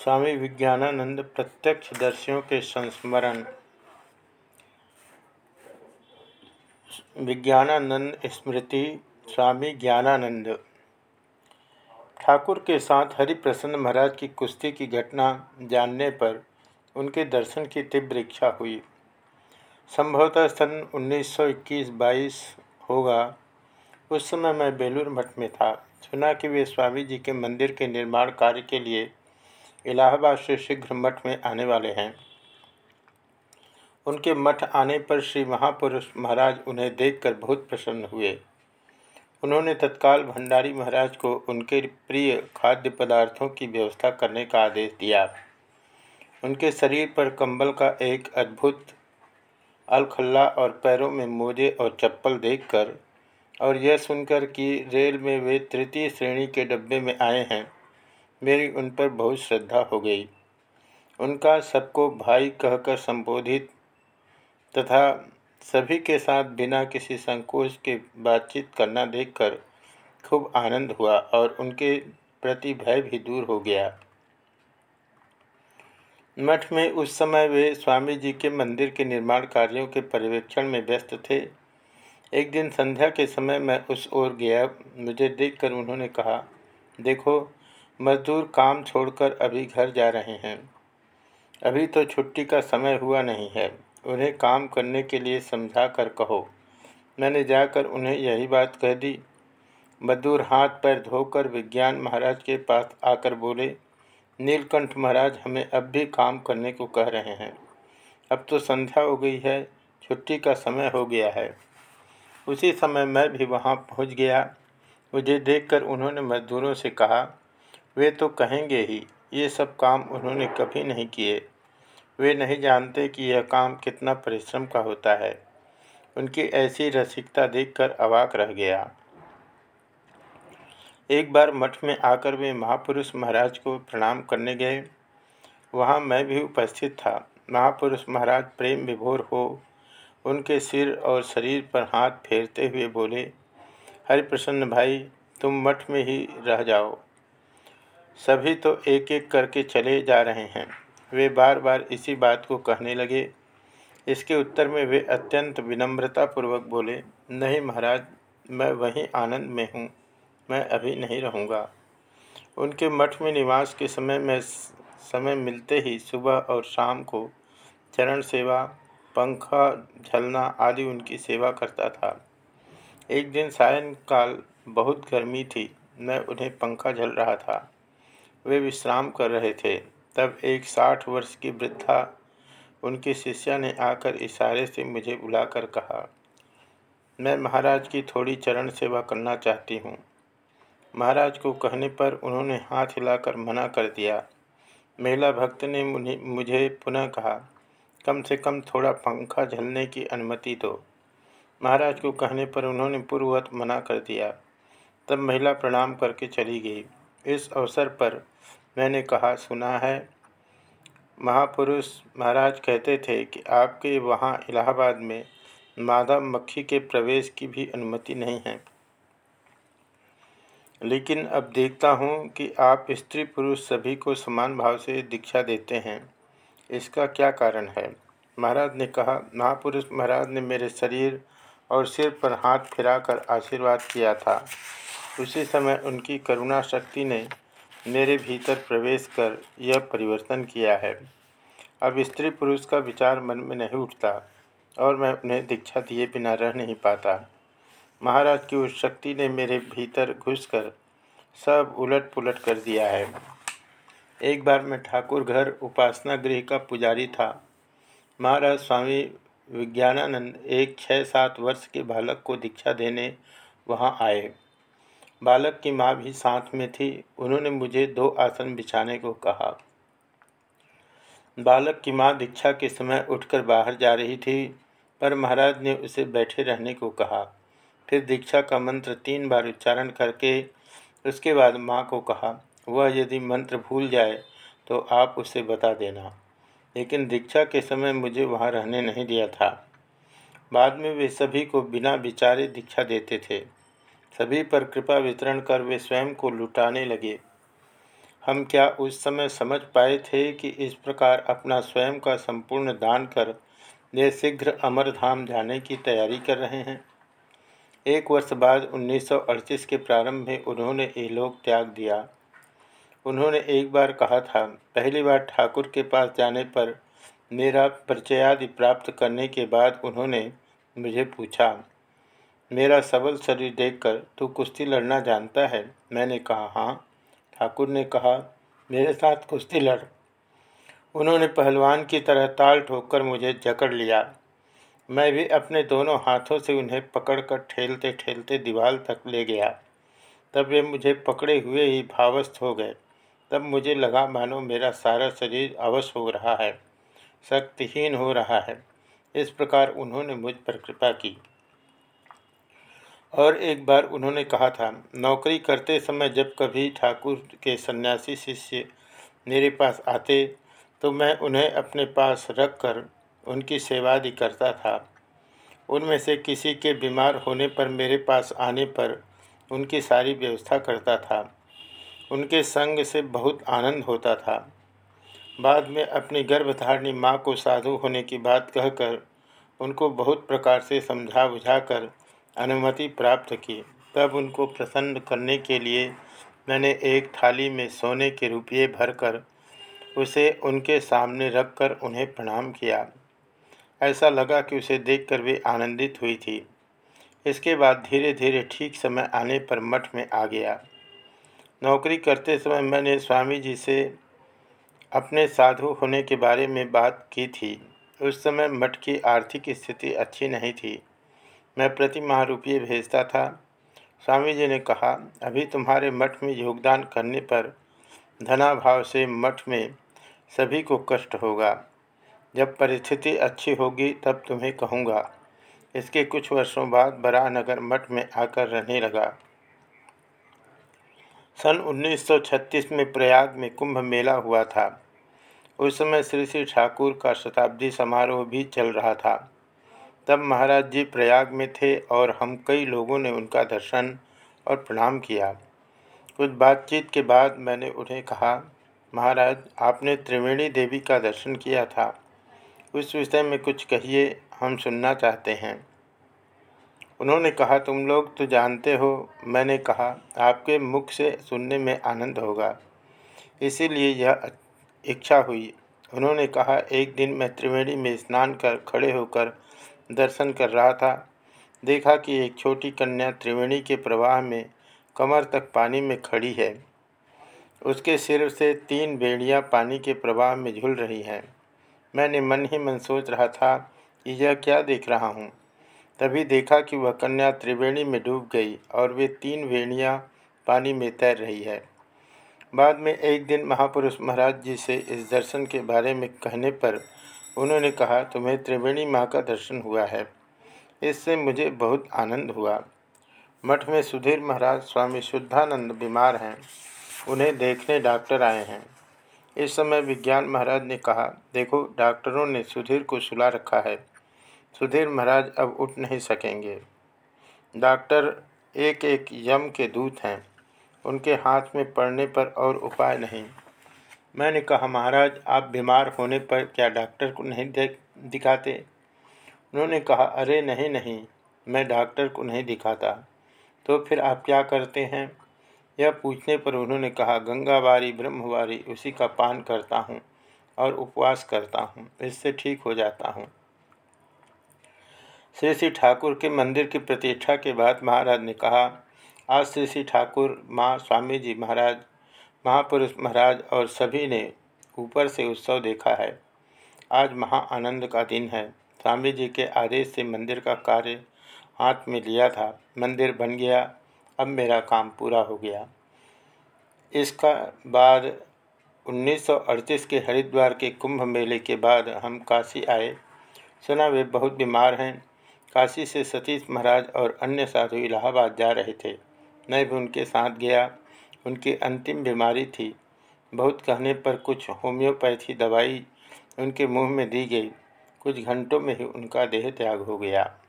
स्वामी विज्ञानानंद प्रत्यक्ष दर्शियों के संस्मरण। विज्ञानानंद स्मृति, स्वामी ज्ञानानंद। ठाकुर के साथ हरिप्रसन्न महाराज की कुश्ती की घटना जानने पर उनके दर्शन की तीव्र इच्छा हुई। संभवतः सन 1921-22 होगा। उस समय मैं बेलूर मठ में था। सुना कि वे स्वामी जी के मंदिर के निर्माण कार्य के लिए इलाहाबाद से शीघ्र मठ में आने वाले हैं। उनके मठ आने पर श्री महापुरुष महाराज उन्हें देखकर बहुत प्रसन्न हुए। उन्होंने तत्काल भंडारी महाराज को उनके प्रिय खाद्य पदार्थों की व्यवस्था करने का आदेश दिया। उनके शरीर पर कंबल का एक अद्भुत अलखल्ला और पैरों में मोजे और चप्पल देखकर, और यह सुनकर कि रेल में वे तृतीय श्रेणी के डब्बे में आए हैं। मेरी उन पर बहुत श्रद्धा हो गई। उनका सबको भाई कहकर संबोधित तथा सभी के साथ बिना किसी संकोच के बातचीत करना देखकर खूब आनंद हुआ और उनके प्रति भय भी दूर हो गया। मठ में उस समय वे स्वामी जी के मंदिर के निर्माण कार्यों के पर्यवेक्षण में व्यस्त थे। एक दिन संध्या के समय मैं उस ओर गया। मुझे देखकर उन्होंने कहा, देखो मजदूर काम छोड़कर अभी घर जा रहे हैं। अभी तो छुट्टी का समय हुआ नहीं है। उन्हें काम करने के लिए समझा कर कहो। मैंने जाकर उन्हें यही बात कह दी। मजदूर हाथ पैर धोकर विज्ञान महाराज के पास आकर बोले, नीलकंठ महाराज हमें अब भी काम करने को कह रहे हैं। अब तो संध्या हो गई है, छुट्टी का समय हो गया है। उसी समय मैं भी वहाँ पहुँच गया। मुझे देखकर उन्होंने मजदूरों से कहा वे तो कहेंगे ही, ये सब काम उन्होंने कभी नहीं किए। वे नहीं जानते कि यह काम कितना परिश्रम का होता है। उनकी ऐसी रसिकता देखकर अवाक रह गया। एक बार मठ में आकर वे महापुरुष महाराज को प्रणाम करने गए। वहाँ मैं भी उपस्थित था। महापुरुष महाराज प्रेम विभोर हो, उनके सिर और शरीर पर हाथ फेरते हुए बोले, हरिप्रसन्न भाई, तुम मठ में ही रह जाओ। सभी तो एक एक करके चले जा रहे हैं। वे बार बार इसी बात को कहने लगे। इसके उत्तर में वे अत्यंत विनम्रतापूर्वक बोले, नहीं महाराज, मैं वहीं आनंद में हूँ। मैं अभी नहीं रहूँगा। उनके मठ में निवास के समय में समय मिलते ही सुबह और शाम को चरण सेवा, पंखा झलना आदि उनकी सेवा करता था। एक दिन सायंकाल बहुत गर्मी थी। मैं उन्हें पंखा झल रहा था। वे विश्राम कर रहे थे। तब एक साठ वर्ष की वृद्धा उनकी शिष्या ने आकर इशारे से मुझे बुलाकर कहा, मैं महाराज की थोड़ी चरण सेवा करना चाहती हूँ महाराज को कहने पर उन्होंने हाथ हिलाकर मना कर दिया। महिला भक्त ने मुझे पुनः कहा, कम से कम थोड़ा पंखा झलने की अनुमति दो महाराज को कहने पर उन्होंने पूर्ववत मना कर दिया। तब महिला प्रणाम करके चली गई। इस अवसर पर मैंने कहा, सुना है। महापुरुष महाराज कहते थे कि आपके वहाँ इलाहाबाद में मादा मक्खी के प्रवेश की भी अनुमति नहीं है। लेकिन अब देखता हूँ कि आप स्त्री पुरुष सभी को समान भाव से दीक्षा देते हैं। इसका क्या कारण है? महाराज ने कहा, महापुरुष महाराज ने मेरे शरीर और सिर पर हाथ फिराकर आशीर्वाद किया था। उसी समय उनकी करुणा शक्ति ने मेरे भीतर प्रवेश कर यह परिवर्तन किया है। अब स्त्री पुरुष का विचार मन में नहीं उठता और मैं उन्हें दीक्षा दिए बिना रह नहीं पाता। महाराज की उस शक्ति ने मेरे भीतर घुसकर सब उलट पुलट कर दिया है। एक बार मैं ठाकुर घर उपासना गृह का पुजारी था। महाराज स्वामी विज्ञानानंद एक छः सात वर्ष के बालक को दीक्षा देने वहाँ आए। बालक की माँ भी साथ में थी। उन्होंने मुझे दो आसन बिछाने को कहा। बालक की माँ दीक्षा के समय उठकर बाहर जा रही थी, पर महाराज ने उसे बैठे रहने को कहा। फिर दीक्षा का मंत्र तीन बार उच्चारण करके उसके बाद माँ को कहा, वह यदि मंत्र भूल जाए तो आप उसे बता देना। लेकिन दीक्षा के समय मुझे वहाँ रहने नहीं दिया था। बाद में वे सभी को बिना विचारे दीक्षा देते थे। सभी पर कृपा वितरण कर वे स्वयं को लुटाने लगे। हम क्या उस समय समझ पाए थे कि इस प्रकार अपना स्वयं का संपूर्ण दान कर वे शीघ्र अमरधाम जाने की तैयारी कर रहे हैं? एक वर्ष बाद 1938 के प्रारंभ में उन्होंने ये लोक त्याग दिया। उन्होंने एक बार कहा था, पहली बार ठाकुर के पास जाने पर मेरा परिचयादि प्राप्त करने के बाद उन्होंने मुझे पूछा मेरा सबल शरीर देखकर तू कुश्ती लड़ना जानता है? मैंने कहा हाँ। ठाकुर ने कहा, मेरे साथ कुश्ती लड़। उन्होंने पहलवान की तरह ताल ठोककर मुझे जकड़ लिया। मैं भी अपने दोनों हाथों से उन्हें पकड़कर ठेलते ठेलते दीवार तक ले गया। तब वे मुझे पकड़े हुए ही भावस्थ हो गए। तब मुझे लगा, मानो मेरा सारा शरीर अवश हो रहा है, शक्तिहीन हो रहा है। इस प्रकार उन्होंने मुझ पर कृपा की। और एक बार उन्होंने कहा था, नौकरी करते समय जब कभी ठाकुर के सन्यासी शिष्य मेरे पास आते तो मैं उन्हें अपने पास रख कर उनकी सेवादि करता था। उनमें से किसी के बीमार होने पर मेरे पास आने पर उनकी सारी व्यवस्था करता था। उनके संग से बहुत आनंद होता था। बाद में अपनी गर्भधारिणी माँ को साधु होने की बात कहकर उनको बहुत प्रकार से समझा बुझाकर अनुमति प्राप्त की। तब उनको प्रसन्न करने के लिए मैंने एक थाली में सोने के रुपये भरकर उसे उनके सामने रखकर उन्हें प्रणाम किया। ऐसा लगा कि उसे देखकर वे आनंदित हुई थी। इसके बाद धीरे धीरे ठीक समय आने पर मठ में आ गया। नौकरी करते समय मैंने स्वामी जी से अपने साधु होने के बारे में बात की थी। उस समय मठ की आर्थिक स्थिति अच्छी नहीं थी। मैं प्रति माह रुपये भेजता था। स्वामी जी ने कहा, अभी तुम्हारे मठ में योगदान करने पर धनाभाव से मठ में सभी को कष्ट होगा। जब परिस्थिति अच्छी होगी तब तुम्हें कहूँगा। इसके कुछ वर्षों बाद बरानगर मठ में आकर रहने लगा। सन 1936 में प्रयाग में कुंभ मेला हुआ था। उस समय श्री श्री ठाकुर का शताब्दी समारोह भी चल रहा था। तब महाराज जी प्रयाग में थे और हम कई लोगों ने उनका दर्शन और प्रणाम किया। कुछ बातचीत के बाद मैंने उन्हें कहा, महाराज, आपने त्रिवेणी देवी का दर्शन किया था। उस विषय में कुछ कहिए, हम सुनना चाहते हैं। उन्होंने कहा, तुम लोग तो जानते हो, मैंने कहा, आपके मुख से सुनने में आनंद होगा। इसीलिए यह इच्छा हुई। उन्होंने कहा, एक दिन मैं त्रिवेणी में स्नान कर खड़े होकर दर्शन कर रहा था। देखा कि एक छोटी कन्या त्रिवेणी के प्रवाह में कमर तक पानी में खड़ी है। उसके सिर से तीन बेड़ियाँ पानी के प्रवाह में झूल रही हैं। मैंने मन ही मन सोच रहा था कि यह क्या देख रहा हूँ। तभी देखा कि वह कन्या त्रिवेणी में डूब गई और वे तीन वेणियाँ पानी में तैर रही है। बाद में एक दिन महापुरुष महाराज जी से इस दर्शन के बारे में कहने पर उन्होंने कहा, तुम्हें त्रिवेणी माँ का दर्शन हुआ है। इससे मुझे बहुत आनंद हुआ। मठ में सुधीर महाराज स्वामी शुद्धानंद बीमार हैं। उन्हें देखने डॉक्टर आए हैं। इस समय विज्ञान महाराज ने कहा, देखो, डॉक्टरों ने सुधीर को सुला रखा है। सुधीर महाराज अब उठ नहीं सकेंगे। डॉक्टर एक एक यम के दूत हैं। उनके हाथ में पड़ने पर और उपाय नहीं। मैंने कहा, महाराज, आप बीमार होने पर क्या डॉक्टर को नहीं देख, दिखाते? उन्होंने कहा, अरे, नहीं नहीं, मैं डॉक्टर को नहीं दिखाता। तो फिर आप क्या करते हैं? यह पूछने पर उन्होंने कहा गंगा गंगावारी, ब्रह्मवारी, उसी का पान करता हूँ और उपवास करता हूँ, इससे ठीक हो जाता हूँ। श्री श्री ठाकुर के मंदिर की प्रतिष्ठा के बाद महाराज ने कहा, आज श्री श्री ठाकुर, माँ, स्वामी जी, महाराज महापुरुष महाराज और सभी ने ऊपर से उत्सव देखा है। आज महा आनंद का दिन है। स्वामी जी के आदेश से मंदिर का कार्य हाथ में लिया था। मंदिर बन गया। अब मेरा काम पूरा हो गया। इसका बाद 1938 के हरिद्वार के कुंभ मेले के बाद हम काशी आए। सुना वे बहुत बीमार हैं। काशी से सतीश महाराज और अन्य साधु इलाहाबाद जा रहे थे। मैं भी उनके साथ गया। उनकी अंतिम बीमारी थी। बहुत कहने पर कुछ होम्योपैथी दवाई उनके मुँह में दी गई। कुछ घंटों में ही उनका देह त्याग हो गया।